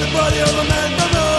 the body of a man,